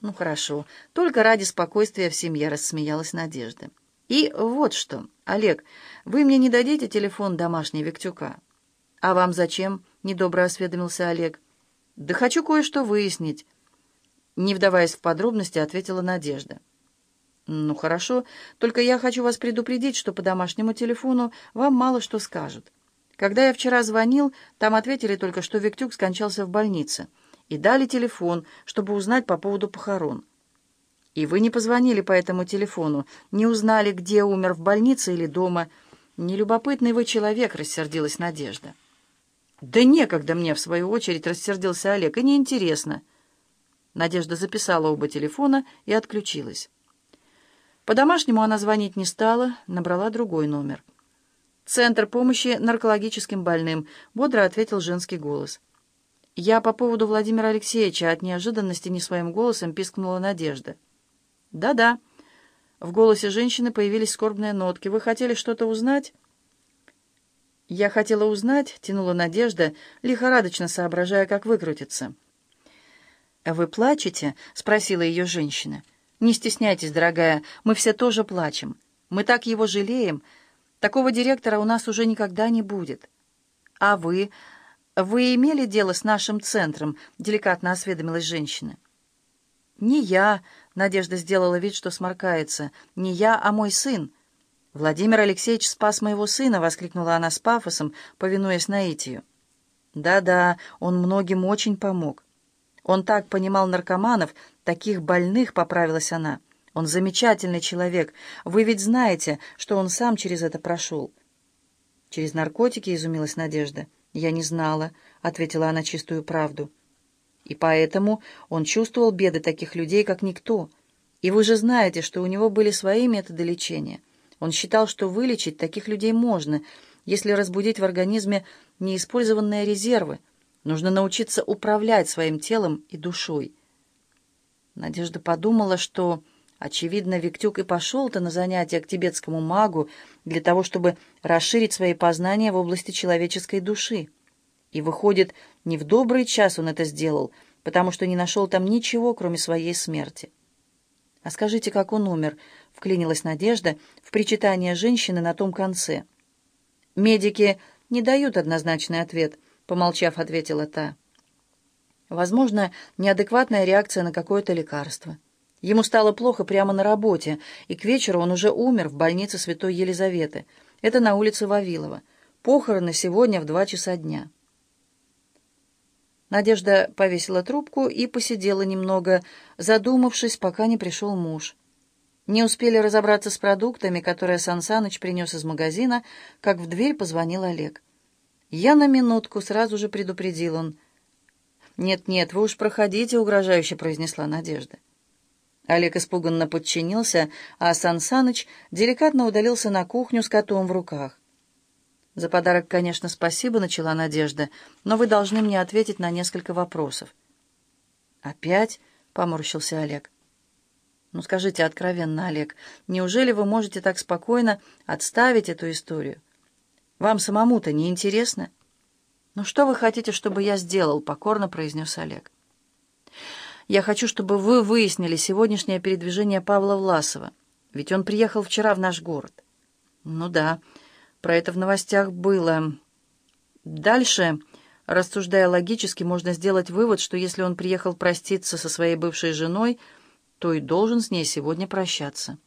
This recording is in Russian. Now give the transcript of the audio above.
«Ну хорошо, только ради спокойствия в семье», — рассмеялась Надежда. «И вот что, Олег, вы мне не дадите телефон домашний Виктюка?» «А вам зачем?» — недобро осведомился Олег. «Да хочу кое-что выяснить». Не вдаваясь в подробности, ответила Надежда. «Ну хорошо, только я хочу вас предупредить, что по домашнему телефону вам мало что скажут. Когда я вчера звонил, там ответили только, что Виктюк скончался в больнице» и дали телефон, чтобы узнать по поводу похорон. И вы не позвонили по этому телефону, не узнали, где умер, в больнице или дома. Нелюбопытный вы человек, рассердилась Надежда. Да некогда мне, в свою очередь, рассердился Олег, и неинтересно. Надежда записала оба телефона и отключилась. По-домашнему она звонить не стала, набрала другой номер. «Центр помощи наркологическим больным», — бодро ответил женский голос. «Я по поводу Владимира Алексеевича от неожиданности не своим голосом пискнула Надежда». «Да-да». В голосе женщины появились скорбные нотки. «Вы хотели что-то узнать?» «Я хотела узнать», — тянула Надежда, лихорадочно соображая, как выкрутиться. «Вы плачете?» — спросила ее женщина. «Не стесняйтесь, дорогая, мы все тоже плачем. Мы так его жалеем. Такого директора у нас уже никогда не будет. А вы...» «Вы имели дело с нашим центром?» — деликатно осведомилась женщина. «Не я», — Надежда сделала вид, что сморкается, — «не я, а мой сын». «Владимир Алексеевич спас моего сына!» — воскликнула она с пафосом, повинуясь наитию. «Да-да, он многим очень помог. Он так понимал наркоманов, таких больных», — поправилась она. «Он замечательный человек. Вы ведь знаете, что он сам через это прошел». «Через наркотики?» — изумилась Надежда. «Я не знала», — ответила она чистую правду. «И поэтому он чувствовал беды таких людей, как никто. И вы же знаете, что у него были свои методы лечения. Он считал, что вылечить таких людей можно, если разбудить в организме неиспользованные резервы. Нужно научиться управлять своим телом и душой». Надежда подумала, что... Очевидно, Виктюк и пошел-то на занятия к тибетскому магу для того, чтобы расширить свои познания в области человеческой души. И выходит, не в добрый час он это сделал, потому что не нашел там ничего, кроме своей смерти. «А скажите, как он умер?» — вклинилась Надежда в причитание женщины на том конце. «Медики не дают однозначный ответ», — помолчав, ответила та. «Возможно, неадекватная реакция на какое-то лекарство». Ему стало плохо прямо на работе, и к вечеру он уже умер в больнице Святой Елизаветы. Это на улице Вавилова. Похороны сегодня в два часа дня. Надежда повесила трубку и посидела немного, задумавшись, пока не пришел муж. Не успели разобраться с продуктами, которые Сан Саныч принес из магазина, как в дверь позвонил Олег. «Я на минутку», — сразу же предупредил он. «Нет-нет, вы уж проходите», — угрожающе произнесла Надежда. Олег испуганно подчинился, а Сан Саныч деликатно удалился на кухню с котом в руках. «За подарок, конечно, спасибо», — начала Надежда, «но вы должны мне ответить на несколько вопросов». «Опять?» — поморщился Олег. «Ну скажите откровенно, Олег, неужели вы можете так спокойно отставить эту историю? Вам самому-то не интересно?» «Ну что вы хотите, чтобы я сделал?» — покорно произнес Олег. Я хочу, чтобы вы выяснили сегодняшнее передвижение Павла Власова. Ведь он приехал вчера в наш город. Ну да, про это в новостях было. Дальше, рассуждая логически, можно сделать вывод, что если он приехал проститься со своей бывшей женой, то и должен с ней сегодня прощаться.